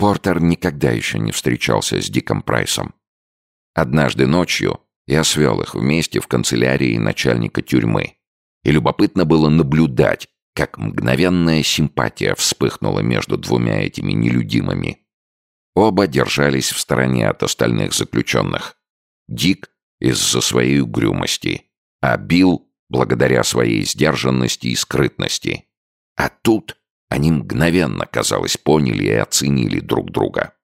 Портер никогда еще не встречался с Диком Прайсом. Однажды ночью я свел их вместе в канцелярии начальника тюрьмы. И любопытно было наблюдать, как мгновенная симпатия вспыхнула между двумя этими нелюдимыми. Оба держались в стороне от остальных заключенных. Дик из-за своей угрюмости, а Билл благодаря своей сдержанности и скрытности. А тут они мгновенно, казалось, поняли и оценили друг друга.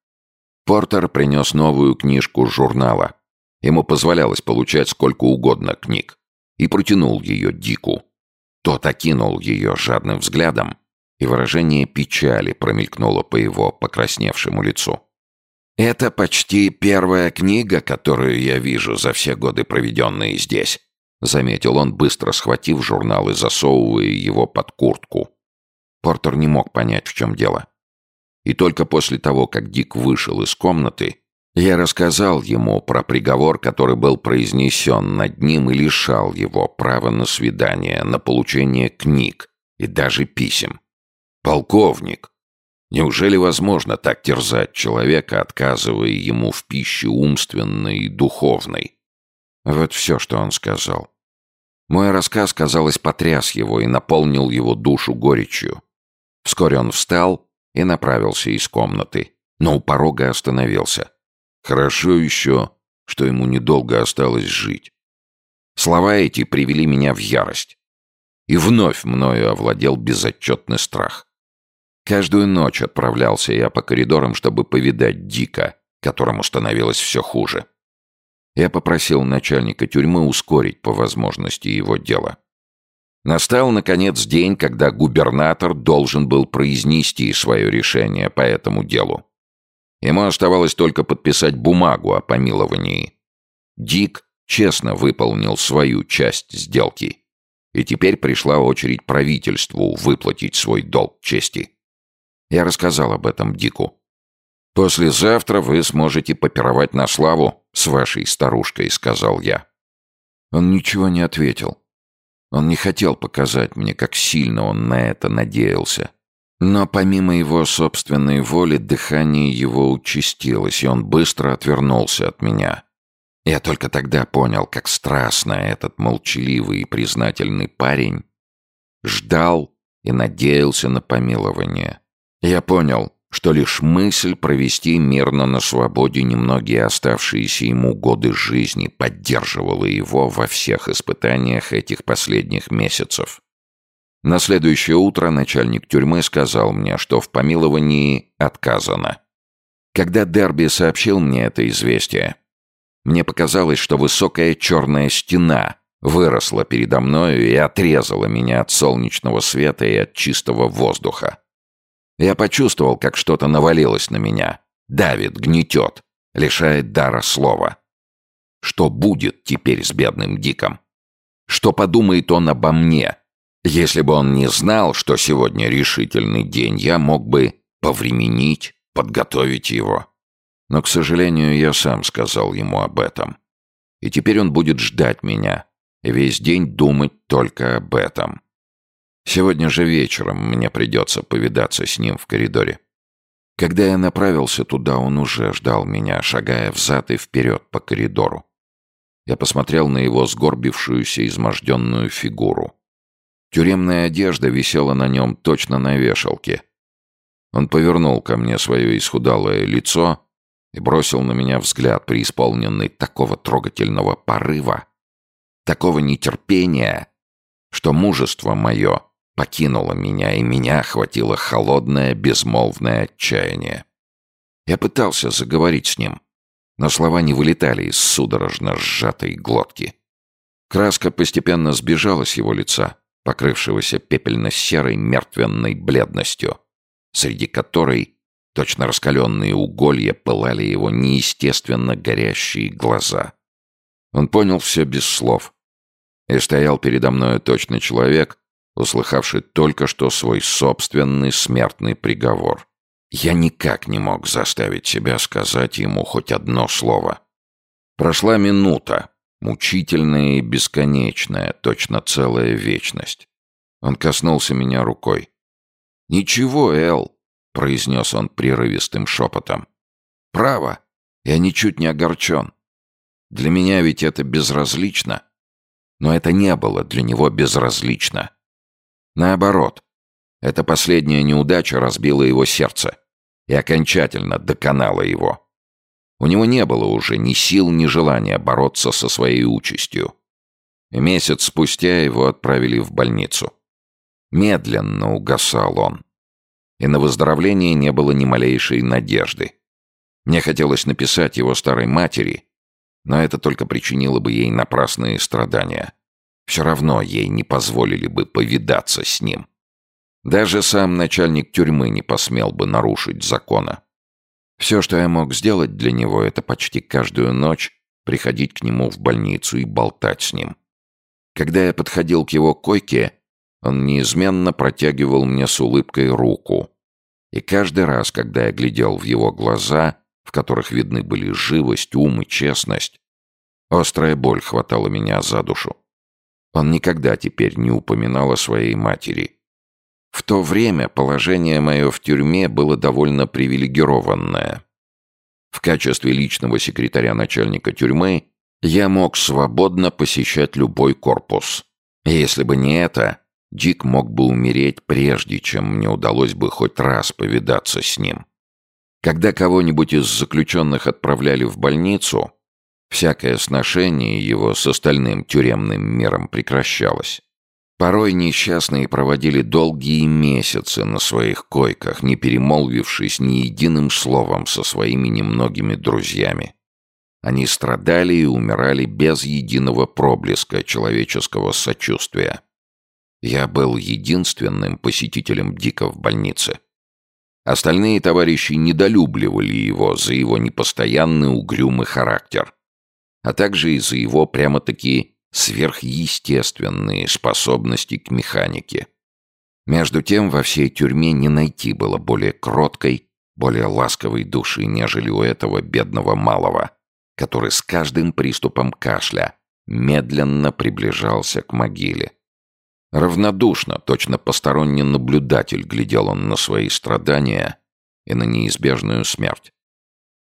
Портер принес новую книжку журнала. Ему позволялось получать сколько угодно книг. И протянул ее Дику. Тот окинул ее жадным взглядом, и выражение печали промелькнуло по его покрасневшему лицу. «Это почти первая книга, которую я вижу за все годы, проведенные здесь», заметил он, быстро схватив журнал и засовывая его под куртку. Портер не мог понять, в чем дело. И только после того, как Дик вышел из комнаты, я рассказал ему про приговор, который был произнесен над ним и лишал его права на свидание, на получение книг и даже писем. Полковник! Неужели возможно так терзать человека, отказывая ему в пище умственной и духовной? Вот все, что он сказал. Мой рассказ, казалось, потряс его и наполнил его душу горечью. Вскоре он встал и направился из комнаты, но у порога остановился. Хорошо еще, что ему недолго осталось жить. Слова эти привели меня в ярость. И вновь мною овладел безотчетный страх. Каждую ночь отправлялся я по коридорам, чтобы повидать Дика, которому становилось все хуже. Я попросил начальника тюрьмы ускорить по возможности его дело. Настал, наконец, день, когда губернатор должен был произнести свое решение по этому делу. Ему оставалось только подписать бумагу о помиловании. Дик честно выполнил свою часть сделки. И теперь пришла очередь правительству выплатить свой долг чести. Я рассказал об этом Дику. «Послезавтра вы сможете попировать на славу с вашей старушкой», — сказал я. Он ничего не ответил. Он не хотел показать мне, как сильно он на это надеялся. Но помимо его собственной воли, дыхание его участилось, и он быстро отвернулся от меня. Я только тогда понял, как страстно этот молчаливый и признательный парень ждал и надеялся на помилование. Я понял, что лишь мысль провести мирно на свободе немногие оставшиеся ему годы жизни поддерживала его во всех испытаниях этих последних месяцев. На следующее утро начальник тюрьмы сказал мне, что в помиловании отказано. Когда Дерби сообщил мне это известие, мне показалось, что высокая черная стена выросла передо мною и отрезала меня от солнечного света и от чистого воздуха. Я почувствовал, как что-то навалилось на меня, давит, гнетет, лишает дара слова. Что будет теперь с бедным Диком? Что подумает он обо мне, если бы он не знал, что сегодня решительный день, я мог бы повременить, подготовить его. Но, к сожалению, я сам сказал ему об этом. И теперь он будет ждать меня и весь день думать только об этом. Сегодня же вечером мне придется повидаться с ним в коридоре. Когда я направился туда, он уже ждал меня, шагая взад и вперед по коридору. Я посмотрел на его сгорбившуюся, изможденную фигуру. Тюремная одежда висела на нем точно на вешалке. Он повернул ко мне свое исхудалое лицо и бросил на меня взгляд, преисполненный такого трогательного порыва, такого нетерпения, что мужество мое покинуло меня, и меня охватило холодное, безмолвное отчаяние. Я пытался заговорить с ним, но слова не вылетали из судорожно сжатой глотки. Краска постепенно сбежала с его лица, покрывшегося пепельно-серой мертвенной бледностью, среди которой точно раскаленные уголья пылали его неестественно горящие глаза. Он понял все без слов и стоял передо мною точно человек, услыхавший только что свой собственный смертный приговор. Я никак не мог заставить себя сказать ему хоть одно слово. Прошла минута, Мучительная и бесконечная, точно целая вечность. Он коснулся меня рукой. «Ничего, Эл», — произнес он прерывистым шепотом. «Право, я ничуть не огорчен. Для меня ведь это безразлично. Но это не было для него безразлично. Наоборот, эта последняя неудача разбила его сердце и окончательно доконала его. У него не было уже ни сил, ни желания бороться со своей участью. Месяц спустя его отправили в больницу. Медленно угасал он. И на выздоровление не было ни малейшей надежды. Мне хотелось написать его старой матери, но это только причинило бы ей напрасные страдания. Все равно ей не позволили бы повидаться с ним. Даже сам начальник тюрьмы не посмел бы нарушить закона. Все, что я мог сделать для него, это почти каждую ночь приходить к нему в больницу и болтать с ним. Когда я подходил к его койке, он неизменно протягивал мне с улыбкой руку. И каждый раз, когда я глядел в его глаза, в которых видны были живость, ум и честность, острая боль хватала меня за душу. Он никогда теперь не упоминал о своей матери. В то время положение мое в тюрьме было довольно привилегированное. В качестве личного секретаря начальника тюрьмы я мог свободно посещать любой корпус. И если бы не это, Дик мог бы умереть прежде, чем мне удалось бы хоть раз повидаться с ним. Когда кого-нибудь из заключенных отправляли в больницу, всякое сношение его с остальным тюремным миром прекращалось. Порой несчастные проводили долгие месяцы на своих койках, не перемолвившись ни единым словом со своими немногими друзьями. Они страдали и умирали без единого проблеска человеческого сочувствия. Я был единственным посетителем Дика в больнице. Остальные товарищи недолюбливали его за его непостоянный угрюмый характер, а также и за его прямо-таки сверхъестественные способности к механике. Между тем, во всей тюрьме не найти было более кроткой, более ласковой души, нежели у этого бедного малого, который с каждым приступом кашля медленно приближался к могиле. Равнодушно, точно посторонний наблюдатель, глядел он на свои страдания и на неизбежную смерть.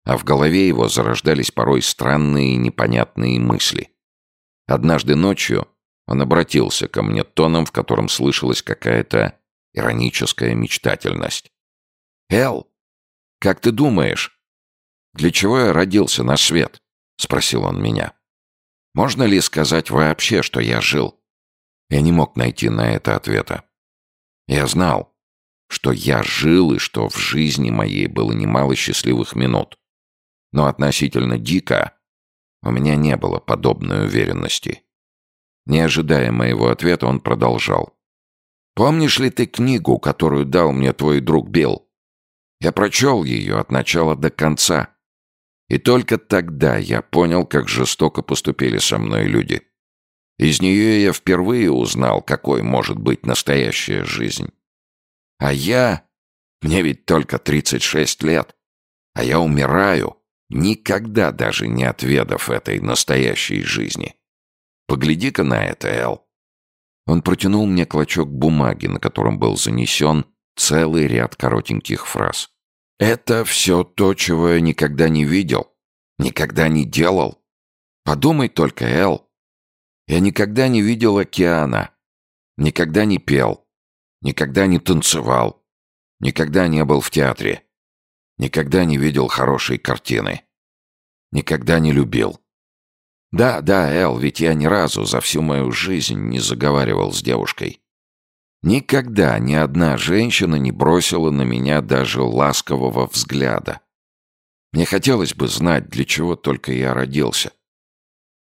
А в голове его зарождались порой странные и непонятные мысли. Однажды ночью он обратился ко мне тоном, в котором слышалась какая-то ироническая мечтательность. «Эл, как ты думаешь, для чего я родился на свет?» — спросил он меня. «Можно ли сказать вообще, что я жил?» Я не мог найти на это ответа. Я знал, что я жил и что в жизни моей было немало счастливых минут. Но относительно Дика у меня не было подобной уверенности. Не ожидая моего ответа, он продолжал. «Помнишь ли ты книгу, которую дал мне твой друг Билл? Я прочел ее от начала до конца. И только тогда я понял, как жестоко поступили со мной люди. Из нее я впервые узнал, какой может быть настоящая жизнь. А я... Мне ведь только 36 лет. А я умираю, никогда даже не отведав этой настоящей жизни. Погляди-ка на это, Эл. Он протянул мне клочок бумаги, на котором был занесен целый ряд коротеньких фраз. «Это все то, чего я никогда не видел, никогда не делал. Подумай только, Эл, я никогда не видел океана, никогда не пел, никогда не танцевал, никогда не был в театре, никогда не видел хорошей картины, никогда не любил. Да, да, Эл, ведь я ни разу за всю мою жизнь не заговаривал с девушкой. Никогда ни одна женщина не бросила на меня даже ласкового взгляда. Мне хотелось бы знать, для чего только я родился.